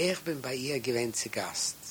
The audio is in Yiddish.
ich bin bei ihr gewähnt zu Gast.